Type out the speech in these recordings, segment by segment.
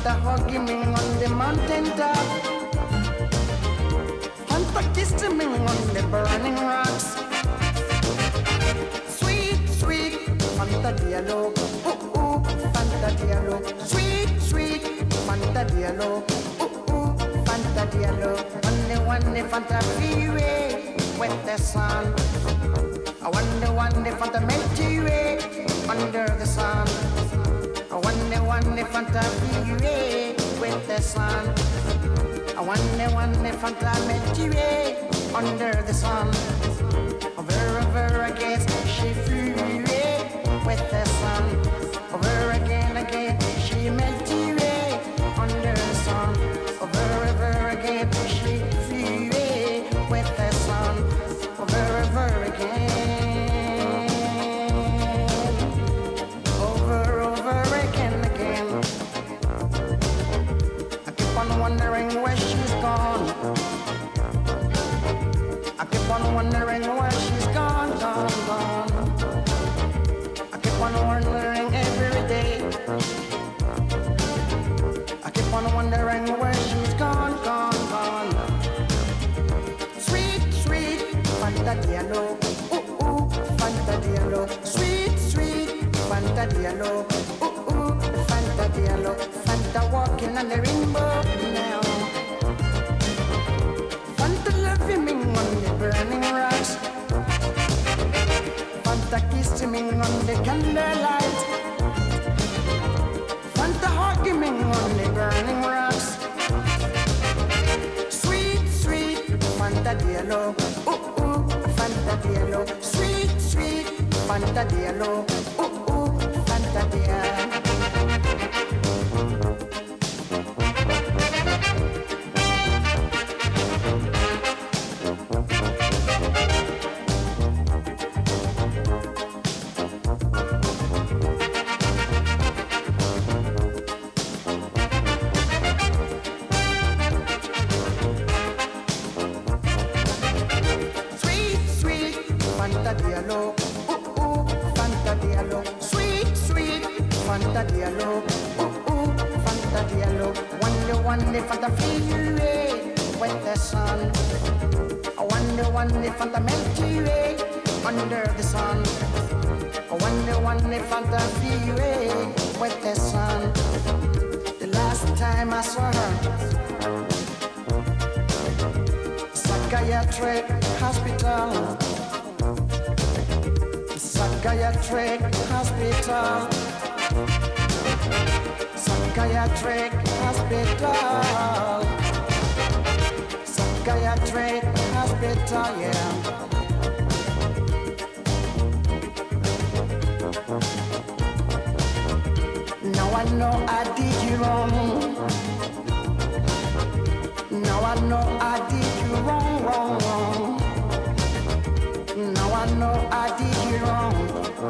Fanta hugging on the mountain top. Fanta kissing me on the burning rocks. Sweet, sweet, Fanta Diallo. Ooh, uh, ooh, uh, Fanta Diallo. Sweet, sweet, Fanta Diallo. Ooh, uh, ooh, Fanta Diallo. One, one, Fanta freeway with the sun. I wonder, wonder, Fanta Milky Way under the sun. I wonder, wonder, Fanta freeway with the sun. I wonder, wonder, Fanta Milky Way under the sun. Over, over again, she flew with the wondering where she's gone. I keep on wondering where she's gone, gone, gone. I keep on wondering every day. I keep on wondering where she's gone, gone, gone. Sweet, sweet, Fanta Diallo. Ooh, ooh, Fanta Diallo. Sweet, sweet, Fanta Diallo. Candlelight. Fanta hugging me on burning rocks. Sweet, sweet. Ooh, ooh. Sweet, sweet. Fanta Diallo. Sweet, sweet, Fanta Diallo. Ooh, ooh, Fanta Diallo. Wonder, wonder, Fanta feel way with the sun. I wonder, wonder, Fanta Milky Way under the sun. I wonder, wonder, Fanta feel way with the sun. The last time I saw her. Psychiatric hospital. Psychiatric hospital. Psychiatric hospital. Psychiatric hospital, yeah. Now I know I did you wrong. Now I know I did Now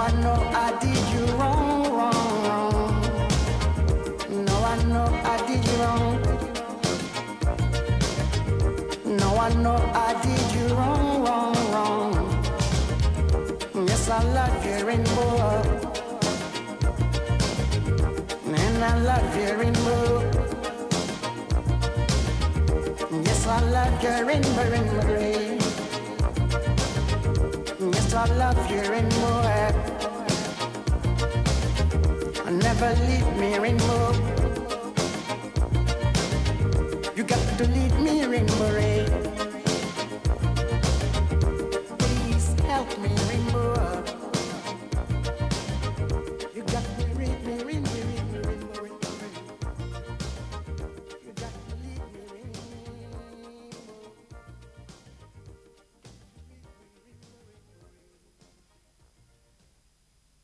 I know I did you wrong, wrong, wrong. Now I know I did you wrong. Now I know I did you wrong, wrong, wrong. Yes, I love you rainbow. And I love your rainbow. Yes, I love your rainbow, rainbow gray. I love your rainbow. Never leave me, rainbow.